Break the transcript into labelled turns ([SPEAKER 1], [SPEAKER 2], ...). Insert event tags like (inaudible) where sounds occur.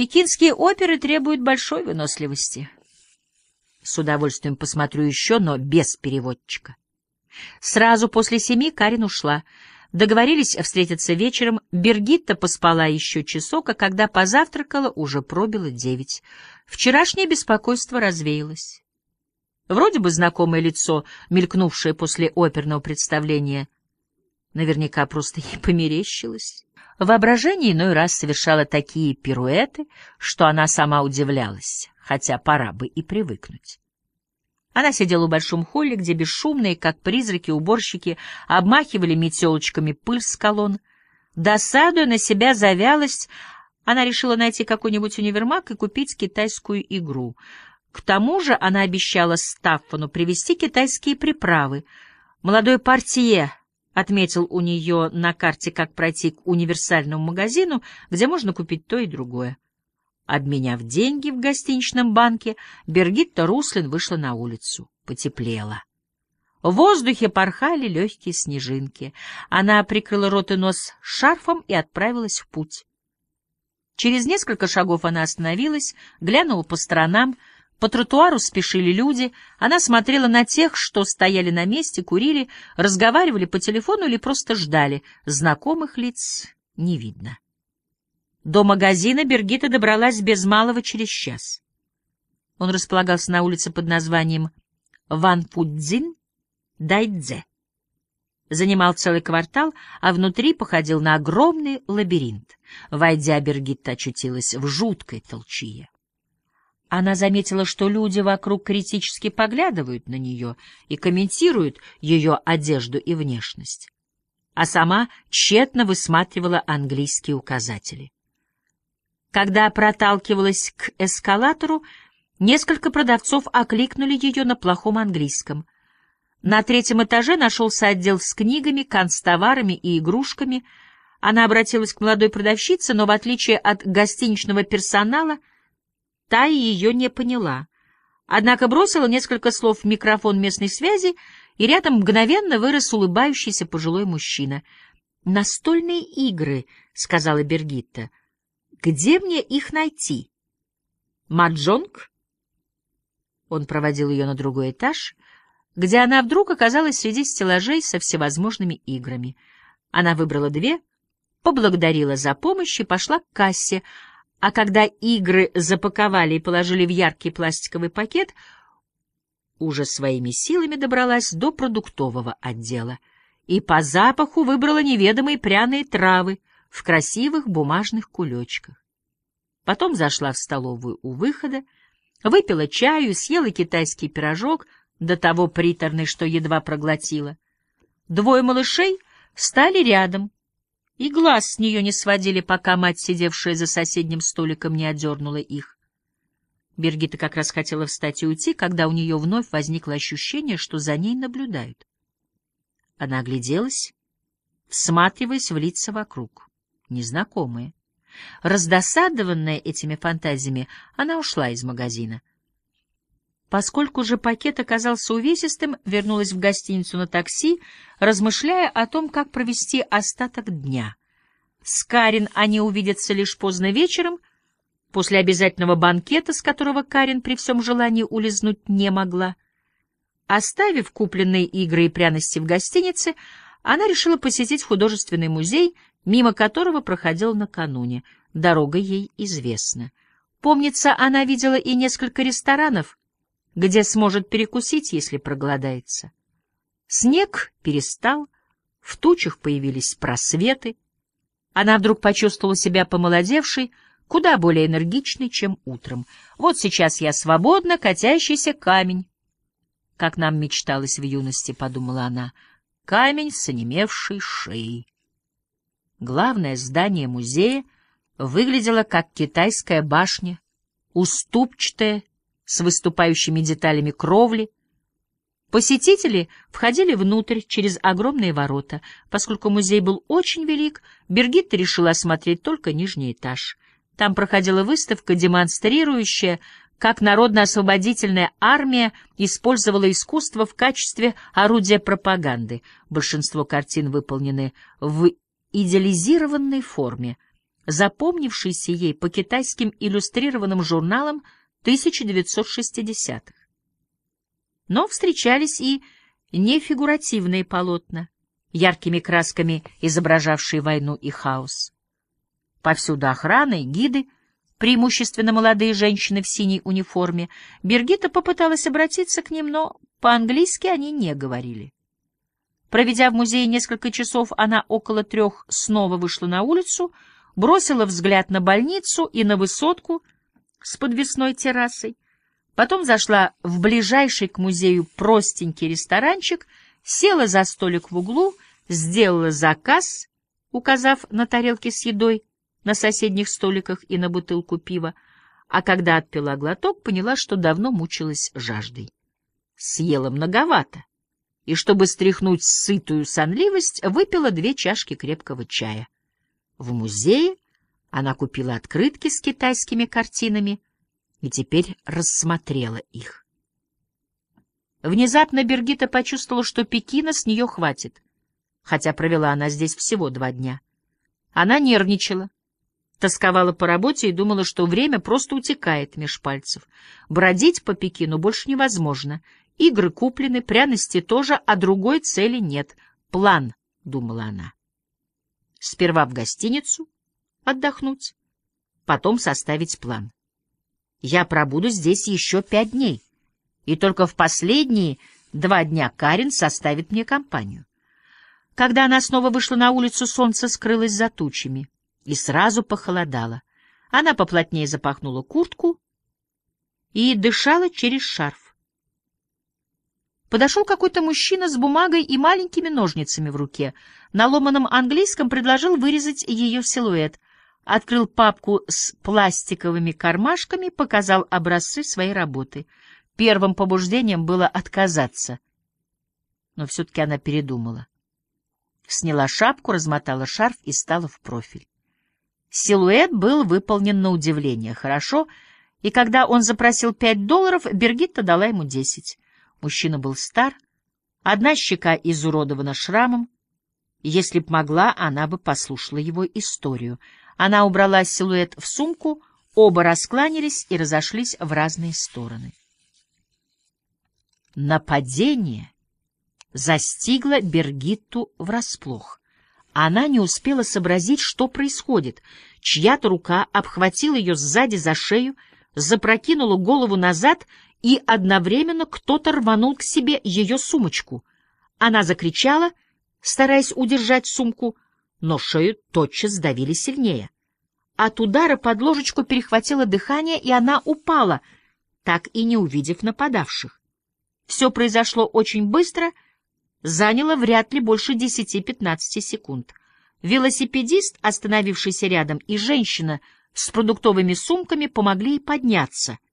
[SPEAKER 1] Пекинские оперы требуют большой выносливости. С удовольствием посмотрю еще, но без переводчика. Сразу после семи Карин ушла. Договорились встретиться вечером. Бергитта поспала еще часок, а когда позавтракала, уже пробило девять. Вчерашнее беспокойство развеялось. Вроде бы знакомое лицо, мелькнувшее после оперного представления, наверняка просто (laughs) ей померещилось. Воображение иной раз совершало такие пируэты, что она сама удивлялась, хотя пора бы и привыкнуть. Она сидела в большом холле, где бесшумные, как призраки, уборщики обмахивали метелочками пыль с колонн. Досадуя на себя за вялость, она решила найти какой-нибудь универмаг и купить китайскую игру. К тому же она обещала Стаффану привезти китайские приправы. Молодой портье отметил у нее на карте, как пройти к универсальному магазину, где можно купить то и другое. Обменяв деньги в гостиничном банке, Бергитта Руслин вышла на улицу. Потеплело. В воздухе порхали легкие снежинки. Она прикрыла рот и нос шарфом и отправилась в путь. Через несколько шагов она остановилась, глянула по сторонам, по тротуару спешили люди, она смотрела на тех, что стояли на месте, курили, разговаривали по телефону или просто ждали. Знакомых лиц не видно. До магазина Бергита добралась без малого через час. Он располагался на улице под названием Ван Пудзин Дайдзе. Занимал целый квартал, а внутри походил на огромный лабиринт. Войдя, Бергитта очутилась в жуткой толчье. Она заметила, что люди вокруг критически поглядывают на нее и комментируют ее одежду и внешность, а сама тщетно высматривала английские указатели. Когда проталкивалась к эскалатору, несколько продавцов окликнули ее на плохом английском. На третьем этаже нашелся отдел с книгами, канцтоварами и игрушками. Она обратилась к молодой продавщице, но, в отличие от гостиничного персонала, Та ее не поняла, однако бросила несколько слов в микрофон местной связи, и рядом мгновенно вырос улыбающийся пожилой мужчина. «Настольные игры», — сказала Бергитта. «Где мне их найти?» «Маджонг?» Он проводил ее на другой этаж, где она вдруг оказалась среди стеллажей со всевозможными играми. Она выбрала две, поблагодарила за помощь и пошла к кассе, а когда игры запаковали и положили в яркий пластиковый пакет, уже своими силами добралась до продуктового отдела и по запаху выбрала неведомые пряные травы в красивых бумажных кулечках. Потом зашла в столовую у выхода, выпила чаю, съела китайский пирожок, до того приторный, что едва проглотила. Двое малышей стали рядом, и глаз с нее не сводили, пока мать, сидевшая за соседним столиком, не одернула их. Бергита как раз хотела встать и уйти, когда у нее вновь возникло ощущение, что за ней наблюдают. Она огляделась, всматриваясь в лица вокруг, незнакомые. Раздосадованная этими фантазиями, она ушла из магазина. Поскольку же пакет оказался увесистым, вернулась в гостиницу на такси, размышляя о том, как провести остаток дня. С Карин они увидятся лишь поздно вечером, после обязательного банкета, с которого Карин при всем желании улизнуть не могла. Оставив купленные игры и пряности в гостинице, она решила посетить художественный музей, мимо которого проходила накануне. Дорога ей известна. Помнится, она видела и несколько ресторанов, где сможет перекусить, если проголодается. Снег перестал, в тучах появились просветы. Она вдруг почувствовала себя помолодевшей, куда более энергичной, чем утром. Вот сейчас я свободна, катящийся камень. Как нам мечталось в юности, — подумала она, — камень с онемевшей шеей. Главное здание музея выглядело как китайская башня, уступчатая, с выступающими деталями кровли. Посетители входили внутрь через огромные ворота. Поскольку музей был очень велик, Бергитта решила осмотреть только нижний этаж. Там проходила выставка, демонстрирующая, как народно-освободительная армия использовала искусство в качестве орудия пропаганды. Большинство картин выполнены в идеализированной форме — запомнившийся ей по китайским иллюстрированным журналам 1960-х. Но встречались и нефигуративные полотна, яркими красками изображавшие войну и хаос. Повсюду охрана и гиды, преимущественно молодые женщины в синей униформе. Бергита попыталась обратиться к ним, но по-английски они не говорили. Проведя в музее несколько часов, она около трех снова вышла на улицу, бросила взгляд на больницу и на высотку с подвесной террасой, потом зашла в ближайший к музею простенький ресторанчик, села за столик в углу, сделала заказ, указав на тарелки с едой на соседних столиках и на бутылку пива, а когда отпила глоток, поняла, что давно мучилась жаждой. Съела многовато, и, чтобы стряхнуть сытую сонливость, выпила две чашки крепкого чая. В музее она купила открытки с китайскими картинами и теперь рассмотрела их. Внезапно Бергита почувствовала, что Пекина с нее хватит, хотя провела она здесь всего два дня. Она нервничала, тосковала по работе и думала, что время просто утекает меж пальцев. Бродить по Пекину больше невозможно. Игры куплены, пряности тоже, а другой цели нет. План, — думала она. Сперва в гостиницу отдохнуть, потом составить план. Я пробуду здесь еще пять дней, и только в последние два дня Карин составит мне компанию. Когда она снова вышла на улицу, солнце скрылось за тучами и сразу похолодало. Она поплотнее запахнула куртку и дышала через шарф. Подошел какой-то мужчина с бумагой и маленькими ножницами в руке. На ломаном английском предложил вырезать ее силуэт. Открыл папку с пластиковыми кармашками, показал образцы своей работы. Первым побуждением было отказаться. Но все-таки она передумала. Сняла шапку, размотала шарф и стала в профиль. Силуэт был выполнен на удивление хорошо, и когда он запросил пять долларов, Бергитта дала ему десять. Мужчина был стар, одна щека изуродована шрамом. Если б могла, она бы послушала его историю. Она убрала силуэт в сумку, оба раскланялись и разошлись в разные стороны. Нападение застигло Бергитту врасплох. Она не успела сообразить, что происходит. Чья-то рука обхватила ее сзади за шею, запрокинула голову назад и одновременно кто-то рванул к себе ее сумочку. Она закричала, стараясь удержать сумку, но шею тотчас сдавили сильнее. От удара под ложечку перехватило дыхание, и она упала, так и не увидев нападавших. Все произошло очень быстро, заняло вряд ли больше 10-15 секунд. Велосипедист, остановившийся рядом, и женщина с продуктовыми сумками помогли ей подняться —